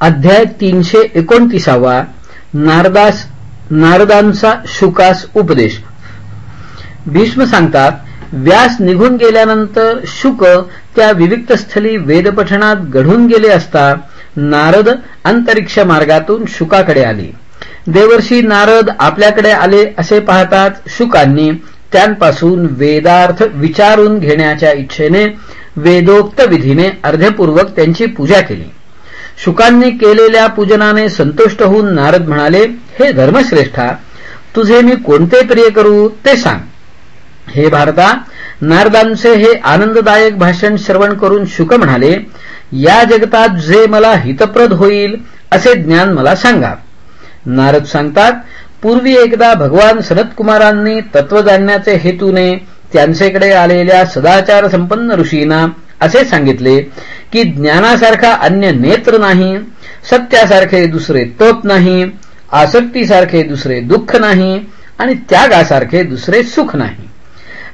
अध्याय तीनशे एकोणतीसावा नारदास नारदांचा शुकास उपदेश. भीष्म सांगतात व्यास निघून गेल्यानंतर शुक त्या विविक्त स्थली वेदपठणात घडून गेले असता नारद अंतरिक्ष मार्गातून शुकाकडे आले. देवर्षी नारद आपल्याकडे आले असे पाहतात शुकांनी त्यांपासून वेदार्थ विचारून घेण्याच्या इच्छेने वेदोक्त विधीने अर्धपूर्वक त्यांची पूजा केली. शुकांनी केलेल्या पूजनाने संतुष्ट होऊन नारद म्हणाले हे धर्मश्रेष्ठा तुझे मी कोणते प्रिय करू ते सांग. हे भारता नारदांचे हे आनंददायक भाषण श्रवण करून शुक म्हणाले या जगतात जे मला हितप्रद होईल असे ज्ञान मला सांगा. नारद सांगतात पूर्वी एकदा भगवान सनतकुमारांनी तत्व जाणण्याचे हेतूने त्यांचेकडे आलेल्या सदाचार संपन्न ऋषींना असे सांगितले की ज्ञानासारखा अन्य नेत्र नाही सत्यासारखे दुसरे तप नाही आसक्तीसारखे दुसरे दुःख नाही आणि त्यागासारखे दुसरे सुख नाही.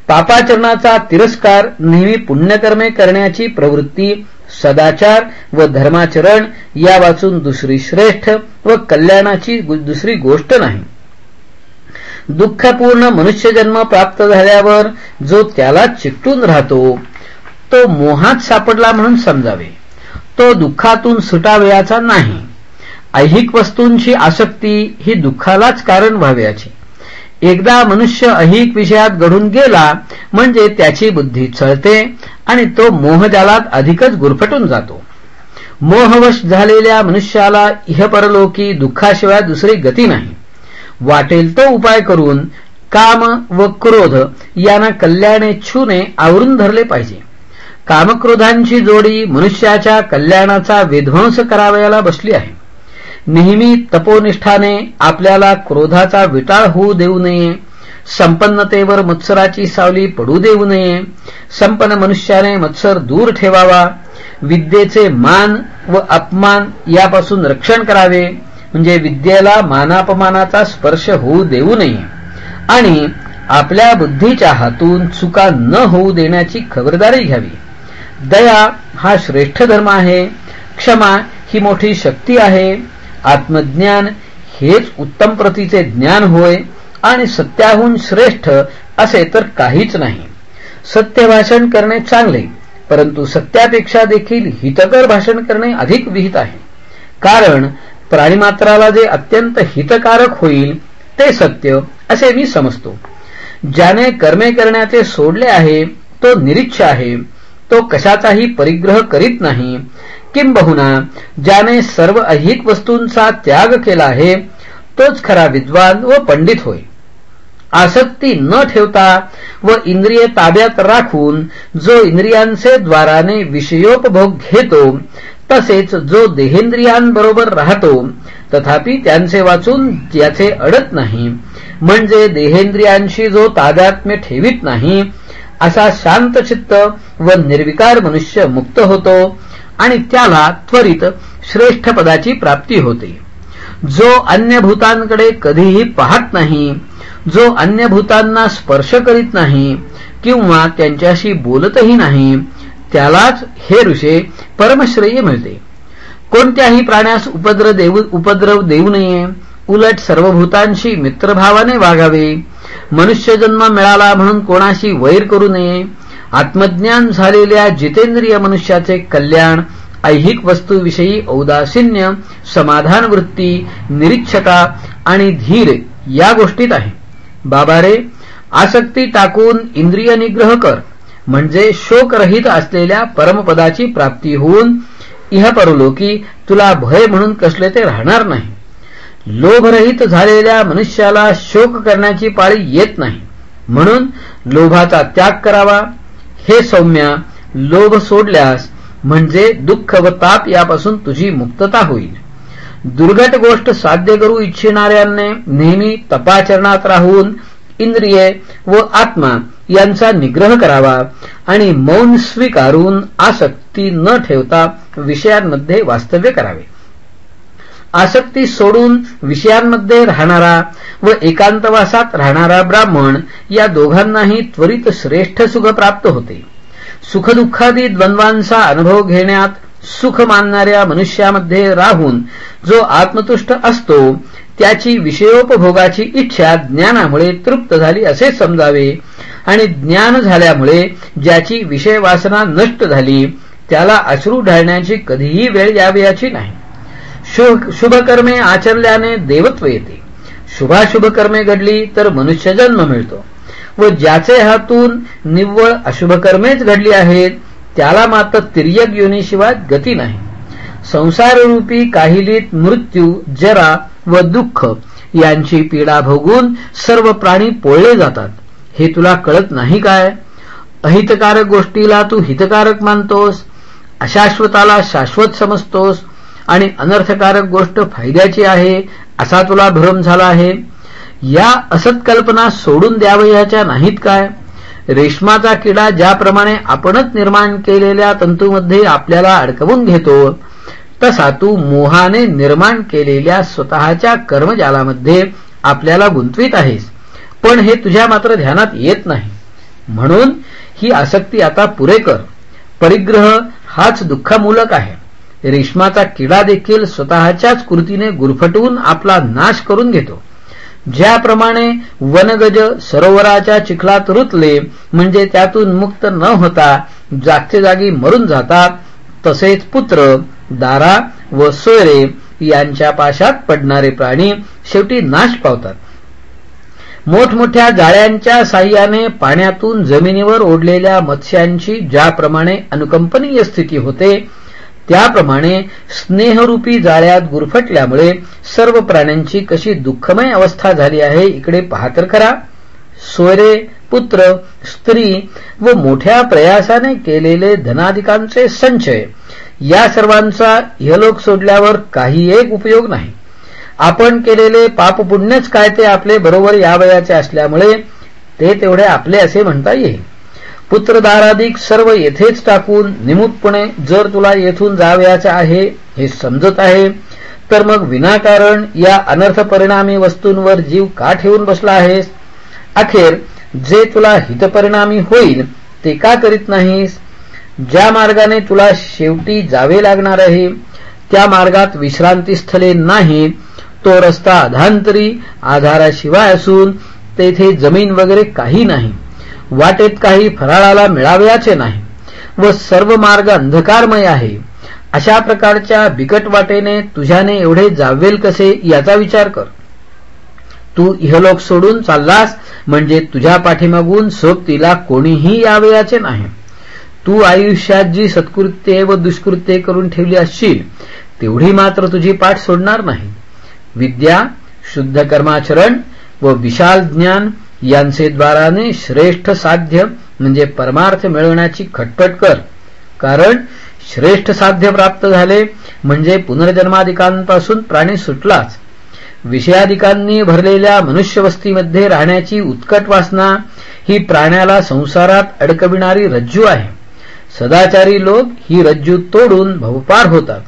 पापाचरणाचा तिरस्कार नेहमी पुण्यकर्मे करण्याची प्रवृत्ती सदाचार व धर्माचरण या वाचून दुसरी श्रेष्ठ व कल्याणाची दुसरी गोष्ट नाही. दुःखपूर्ण मनुष्यजन्म प्राप्त झाल्यावर जो त्याला चिकटून राहतो तो मोहात सापडला म्हणून समजावे. तो दुःखातून सुटावयाचा नाही. ऐहिक वस्तूंची आसक्ती ही दुःखालाच कारण व्हावयाची. एकदा मनुष्य अहिक विषयात घडून गेला म्हणजे त्याची बुद्धी चळते आणि तो मोहजालात अधिकच गुरफटून जातो. मोहवश झालेल्या मनुष्याला इहपरलोकी दुःखाशिवाय दुसरी गती नाही. वाटेल तो उपाय करून काम व क्रोध यांना कल्याणेच्छूने आवरून धरले पाहिजे. कामक्रोधांची जोडी मनुष्याच्या कल्याणाचा विध्वंस करावयाला बसली आहे. नेहमी तपोनिष्ठाने आपल्याला क्रोधाचा विटाळ होऊ देऊ नये संपन्नतेवर मत्सराची सावली पडू देऊ नये संपन्न मनुष्याने मत्सर दूर ठेवावा विद्येचे मान व अपमान यापासून रक्षण करावे म्हणजे विद्येला मानापमानाचा स्पर्श होऊ देऊ नये. आणि आपल्या बुद्धीच्या हातून चुका न होऊ देण्याची खबरदारी घ्यावी. दया हा श्रेष्ठ धर्म आहे. क्षमा ही मोठी शक्ती आहे. आत्मज्ञान हेच उत्तम प्रतीचे ज्ञान होय आणि सत्याहून श्रेष्ठ असे तर काहीच नाही. सत्य भाषण करणे चांगले परंतु सत्यापेक्षा देखील हितकर भाषण करणे अधिक विहित आहे. कारण प्राणीमात्राला जे अत्यंत हितकारक होईल ते सत्य असे मी समजतो. ज्याने कर्मे करण्याचे सोडले आहे तो निरीच्छ आहे. तो कशाचाही परिग्रह करीत नाही. किंबहुना ज्याने सर्व अहिक वस्तूंचा त्याग केला आहे तोच खरा विद्वान व पंडित होय. आसक्ती न ठेवता व इंद्रिय ताब्यात राखून जो इंद्रियांचे द्वाराने विषयोपभोग घेतो तसेच जो देहेंद्रियांबरोबर राहतो तथापि त्यांचे वाचून त्याचे अडत नाही म्हणजे देहेंद्रियांशी जो ताब्यात्म्य ठेवित नाही असा शांतचित्त व निर्विकार मनुष्य मुक्त होतो आणि त्याला त्वरित श्रेष्ठ पदाची प्राप्ती होते. जो अन्य भूतांकडे कधीही पाहत नाही जो अन्य भूतांना स्पर्श करीत नाही किंवा त्यांच्याशी बोलतही नाही त्यालाच हे ऋषे परमश्रेय मिळते. कोणत्याही प्राण्यास उपद्र देऊ उपद्रव देऊ नये उलट सर्व भूतांशी मित्रभावाने वागावे मनुष्यजन्म मिळाला म्हणून कोणाशी वैर करू नये. आत्मज्ञान झालेल्या जितेंद्रिय मनुष्याचे कल्याण ऐहिक वस्तूविषयी औदासीन्य समाधान वृत्ती निरीक्षका आणि धीर या गोष्टीत आहे. बाबा रे आसक्ती टाकून इंद्रिय निग्रह कर. म्हणजे शोकरहित असलेल्या परमपदाची प्राप्ती होऊन इहपरलोकी तुला भय म्हणून कसले ते राहणार नाही. लोभरहित झालेल्या मनुष्याला शोक करण्याची पाळी येत नाही. म्हणून लोभाचा त्याग करावा. हे सौम्या लोभ सोडल्यास म्हणजे दुःख व ताप यापासून तुझी मुक्तता होईल. दुर्घट गोष्ट साध्य करू इच्छिणाऱ्यांनी नेहमी तपाचरणात राहून इंद्रिये व आत्मा यांचा निग्रह करावा आणि मौन स्वीकारून आसक्ती न ठेवता विषयांमध्ये वास्तव्य करावे. आसक्ती सोडून विषयांमध्ये राहणारा व एकांतवासात राहणारा ब्राह्मण या दोघांनाही त्वरित श्रेष्ठ सुख प्राप्त होते. सुखदुःखादी द्वंद्वांचा अनुभव घेण्यात सुख मानणाऱ्या मनुष्यामध्ये राहून जो आत्मतुष्ट असतो त्याची विषयोपभोगाची इच्छा ज्ञानामुळे तृप्त झाली असे समजावे आणि ज्ञान झाल्यामुळे ज्याची विषय वासना नष्ट झाली त्याला अश्रू ढाळण्याची कधीही वेळ यावयाची नाही. शुभ शुभकर्मे आचरल्याने देवत्व येते. शुभाशुभ कर्मे घडली तर मनुष्यजन्म मिळतो. व ज्याचे हातून निव्वळ अशुभकर्मेच घडली आहेत त्याला मात्र तिर्यक योनीशिवाय गती नाही. संसाररूपी काहिलीत मृत्यू जरा व दुःख यांची पीडा भोगून सर्व प्राणी पोळले जातात. हे तुला कळत नाही काय? अहितकारक गोष्टीला तू हितकारक मानतोस. अशाश्वताला शाश्वत समजतोस. आणि अनर्थकारक गोष्ट फायद्याची आहे असा तुला भ्रम झाला आहे? या असत्कल्पना सोडून द्यावयाच्या नाहीत काय? रेशमाचा किडा ज्याप्रमाणे आपणच निर्माण केलेल्या तंतूमध्ये आपल्याला अडकवून घेतो तसा तू मोहाने निर्माण केलेल्या स्वतःच्या कर्मजालामध्ये आपल्याला गुंतवीत आहेस. पण हे तुझ्या मात्र ध्यानात येत नाही. म्हणून ही आसक्ती आता पुरे कर. परिग्रह हाच दुःखामूलक आहे. रेशमाचा किडा देखील स्वतःच्याच कृतीने गुरफटवून आपला नाश करून घेतो. ज्याप्रमाणे वनगज सरोवराच्या चिखलात रुतले म्हणजे त्यातून मुक्त न होता जागच्या जागी मरून जातात तसेच पुत्र दारा व सोयरे यांच्या पाशात पडणारे प्राणी शेवटी नाश पावतात. मोठमोठ्या जाळ्यांच्या साह्याने पाण्यातून जमिनीवर ओढलेल्या मत्स्यांची ज्याप्रमाणे अनुकंपनीय स्थिती होते त्याप्रमाणे स्नेहरूपी जाळ्यात गुरफटल्यामुळे सर्व प्राण्यांची कशी दुःखमय अवस्था झाली आहे इकडे पाहतर करा सोयरे पुत्र स्त्री व मोठ्या प्रयासाने केलेले धनाधिकांचे संचय या सर्वांचा यलोक सोडल्यावर काही एक उपयोग नाही. आपण केलेले पापपुण्यच काय ते आपले बरोबर यावयाचे असल्यामुळे ते तेवढे आपले असे म्हणता येईल. पुत्रदाराधिक सर्व येथेच टाकून निमुटपणे जर तुला येथून जावयाचे आहे हे समजत आहे तर मग विनाकारण या अनर्थ परिणामी वस्तूंवर जीव का ठेवून बसला आहेस? अखेर जे तुला हितपरिणामी होईल ते का करीत नाहीस? ज्या मार्गाने तुला शेवटी जावे लागणार आहे त्या मार्गात विश्रांतीस्थले नाही तो रस्ता अधांतरी आधाराशिवाय असून तेथे जमीन वगैरे काही नाही. वाटेत काही फराळाला मिळावयाचे नाही व सर्व मार्ग अंधकारमय आहे. अशा प्रकारच्या बिकट वाटेने तुझ्याने एवढे जावेल कसे याचा विचार कर. तू इहलोक सोडून चाललास म्हणजे तुझ्या पाठीमागून सोबतीला कोणीही यावयाचे नाही. तू आयुष्यात जी सत्कृत्ये व दुष्कृत्ये करून ठेवली असशील तेवढी मात्र तुझी पाठ सोडणार नाही. विद्या शुद्ध कर्माचरण व विशाल ज्ञान यांचे द्वाराने श्रेष्ठ साध्य म्हणजे परमार्थ मिळवण्याची खटपट कर. कारण श्रेष्ठ साध्य प्राप्त झाले म्हणजे पुनर्जन्माधिकांपासून प्राणी सुटलाच. विषयाधिकांनी भरलेल्या मनुष्यवस्तीमध्ये राहण्याची उत्कट वासना ही प्राण्याला संसारात अडकविणारी रज्जू आहे. सदाचारी लोक ही रज्जू तोडून भवपार होतात.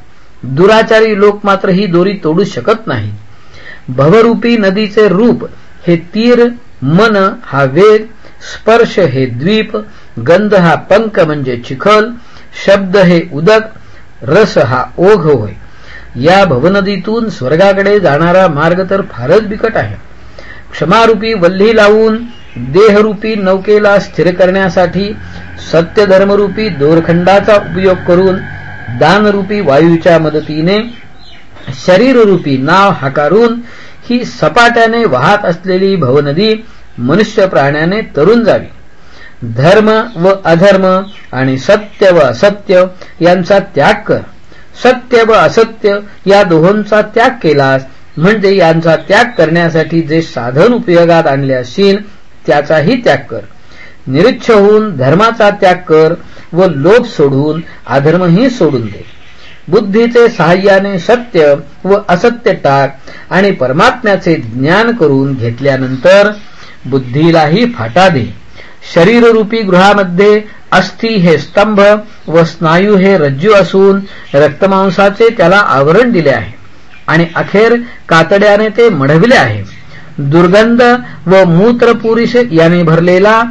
दुराचारी लोक मात्र ही दोरी तोडू शकत नाही भवरूपी नदीचे रूप हे तीर मन हा वेग स्पर्श हे द्वीप गंध हा पंक म्हणजे चिखल शब्द हे उदक रस हा ओघ होय. या भवनदीतून स्वर्गाकडे जाणारा मार्ग तर फारच बिकट आहे. क्षमारूपी वल्ली लावून देहरूपी नौकेला स्थिर करण्यासाठी सत्यधर्मरूपी दोरखंडाचा उपयोग करून दानरूपी वायूच्या मदतीने शरीररूपी नाव हाकारून ही सपाट्याने वाहत असलेली भवनदी मनुष्य प्राण्याने तरुण जावी. धर्म व अधर्म आणि सत्य व असत्य यांचा त्याग कर. सत्य व असत्य या दोहोंचा त्याग केलास म्हणजे यांचा त्याग करण्यासाठी जे साधन उपयोगात आणले असतील त्याचाही त्याग कर. निरुच्छ होऊन धर्माचा त्याग कर व लोभ सोडून अधर्मही सोडून दे. बुद्धीचे सहाय्याने सत्य व असत्य टाक आणि परमात्म्याचे ज्ञान करून घेतल्यानंतर बुद्धीलाही फाटा दे. शरीररूपी गृहामध्ये अस्थि हे स्तंभ व स्नायू हे रज्जू असून रक्तमांसाचे त्याला आवरण दिले आहे आणि अखेर कातड्याने ते मढविले आहे. दुर्गंध व मूत्रपुरुष याने भरलेला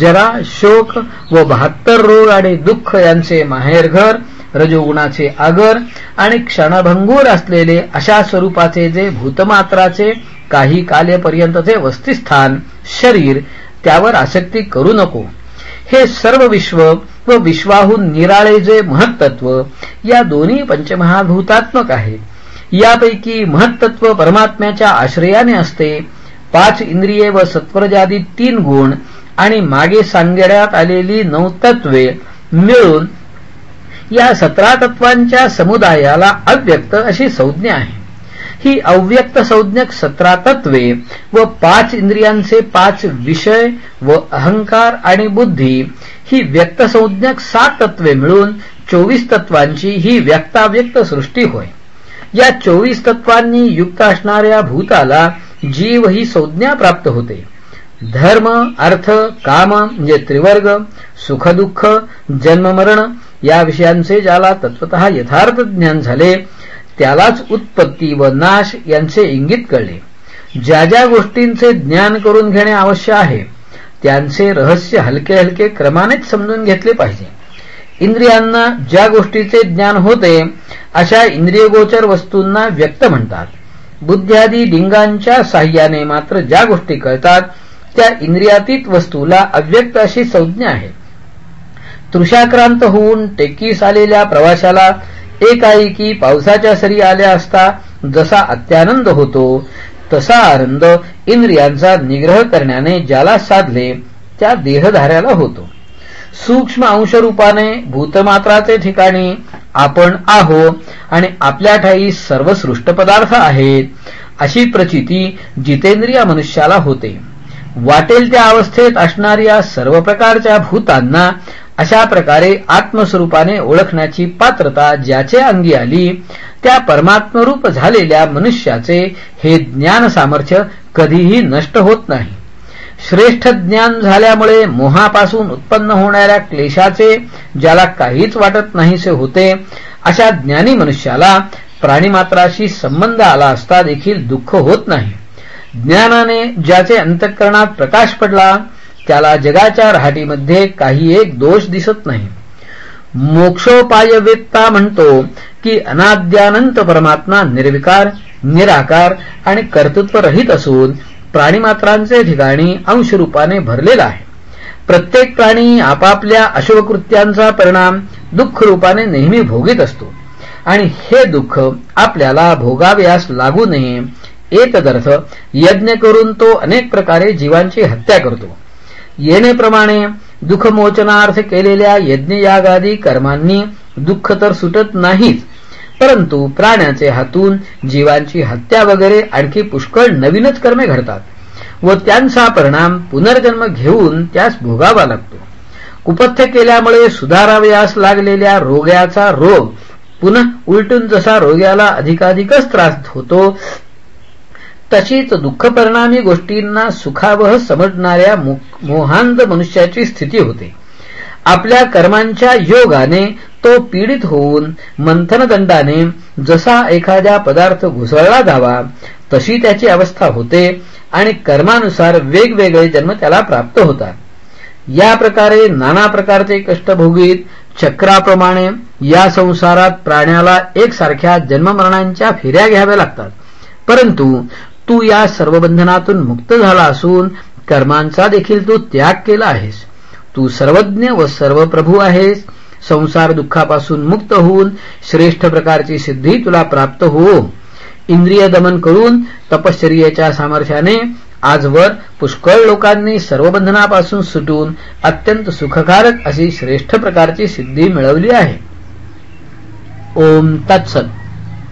जरा शोक व बहात्तर रोग आणि दुःख यांचे माहेरघर रजोगुणाचे आगर आणि क्षणभंगूर असलेले अशा स्वरूपाचे जे भूतमात्राचे काही कालेपर्यंतचे वस्तिस्थान शरीर त्यावर आसक्ती करू नको. हे सर्व विश्व व विश्वाहून निराळे जे महत्त्व या दोन्ही पंचमहाभूतात्मक आहे. यापैकी महत्त्व परमात्म्याच्या आश्रयाने असते. पाच इंद्रिये व सत्वरजादी तीन गुण आणि मागे सांगण्यात आलेली नऊ तत्वे मिळून या सतरा तत्वांच्या समुदायाला अव्यक्त अशी संज्ञा आहे. ही अव्यक्त संज्ञक सतरा तत्वे व पाच इंद्रियांचे पाच विषय व अहंकार आणि बुद्धी ही व्यक्त संज्ञक सात तत्वे मिळून चोवीस तत्वांची ही व्यक्ताव्यक्त सृष्टी होय. या चोवीस तत्वांनी युक्त असणाऱ्या भूताला जीव ही संज्ञा प्राप्त होते. धर्म अर्थ काम म्हणजे त्रिवर्ग सुखदुःख जन्ममरण या विषयांचे ज्याला तत्वत यथार्थ ज्ञान झाले त्यालाच उत्पत्ती व नाश यांचे इंगित कळले. ज्या ज्या गोष्टींचे ज्ञान करून घेणे आवश्यक आहे त्यांचे रहस्य हलके हलके क्रमानेच समजून घेतले पाहिजे. इंद्रियांना ज्या गोष्टीचे ज्ञान होते अशा इंद्रियगोचर वस्तूंना व्यक्त म्हणतात. बुद्ध्यादी लिंगांच्या साह्याने मात्र ज्या गोष्टी कळतात त्या इंद्रियातीत वस्तूला अव्यक्त अशी संज्ञा आहे. तृषाक्रांत होऊन टेकीस आलेल्या प्रवाशाला एकाएकी पावसाच्या सरी आल्या असता जसा अत्यानंद होतो तसा आनंद इंद्रियांचा निग्रह करण्याने ज्याला साधले त्या देहधाऱ्याला होतो. सूक्ष्म अंशरूपाने भूतमात्राचे ठिकाणी आपण आहो आणि आपल्या ठाई सर्व सृष्ट पदार्थ आहेत अशी प्रचिती जितेंद्रिय मनुष्याला होते. वाटेल त्या अवस्थेत असणाऱ्या सर्व प्रकारच्या भूतांना अशा प्रकारे आत्मस्वरूपाने ओळखण्याची पात्रता ज्याचे अंगी आली त्या परमात्मरूप झालेल्या मनुष्याचे हे ज्ञान सामर्थ्य कधीही नष्ट होत नाही. श्रेष्ठ ज्ञान झाल्यामुळे मोहापासून उत्पन्न होणाऱ्या क्लेशाचे ज्याला काहीच वाटत नाहीसे होते अशा ज्ञानी मनुष्याला प्राणीमात्राशी संबंध आला असता देखील दुःख होत नाही. ज्ञानाने ज्याचे अंतःकरणात प्रकाश पडला त्याला जगाच्या रहाटीमध्ये काही एक दोष दिसत नाही. मोक्षोपायवेत्ता म्हणतो की अनाद्यानंत परमात्मा निर्विकार निराकार आणि कर्तृत्व रहित असून प्राणीमात्रांचे ठिकाणी अंशरूपाने भरलेला आहे. प्रत्येक प्राणी आपापल्या अशुभकृत्यांचा परिणाम दुःख रूपाने नेहमी भोगीत असतो. आणि हे दुःख आपल्याला भोगाव्यास लागू नये एतदर्थ यज्ञ करून तो अनेक प्रकारे जीवांची हत्या करतो. येणेप्रमाणे दुःखमोचनार्थ केलेल्या यज्ञयागादी कर्मांनी दुःख तर सुटत नाहीच परंतु प्राण्याचे हातून जीवांची हत्या वगैरे आणखी पुष्कळ नवीनच कर्मे घडतात व त्यांचा परिणाम पुनर्जन्म घेऊन त्यास भोगावा लागतो. कुपथ्य केल्यामुळे सुधारावयास लागलेल्या रोग्याचा रोग पुनः उलटून जसा रोग्याला अधिकाधिकच त्रास होतो तशीच दुःखपरिणामी गोष्टींना सुखावह समजणाऱ्या मोहांत मनुष्याची स्थिती होते. आपल्या कर्मांच्या योगाने तो पीडित होऊन मंथनदंडाने जसा एखाद्या पदार्थ घुसळला जावा तशी त्याची अवस्था होते आणि कर्मानुसार वेगवेगळे जन्म त्याला प्राप्त होतात. या प्रकारे नाना प्रकारचे कष्ट भोगीत चक्राप्रमाणे या संसारात प्राण्याला एकसारख्या जन्ममरणांच्या फेऱ्या घ्याव्या लागतात. परंतु तू या सर्व बंधनातून मुक्त झाला असून कर्मांचा देखील तू त्याग केला आहेस. तू सर्वज्ञ व सर्व प्रभू आहेस. संसार दुःखापासून मुक्त होऊन श्रेष्ठ प्रकारची सिद्धी तुला प्राप्त हो. इंद्रिय दमन करून तपश्चर्याच्या सामर्थ्याने आजवर पुष्कळ लोकांनी सर्व बंधनापासून सुटून अत्यंत सुखकारक अशी श्रेष्ठ प्रकारची सिद्धी मिळवली आहे. ओम तत्सत.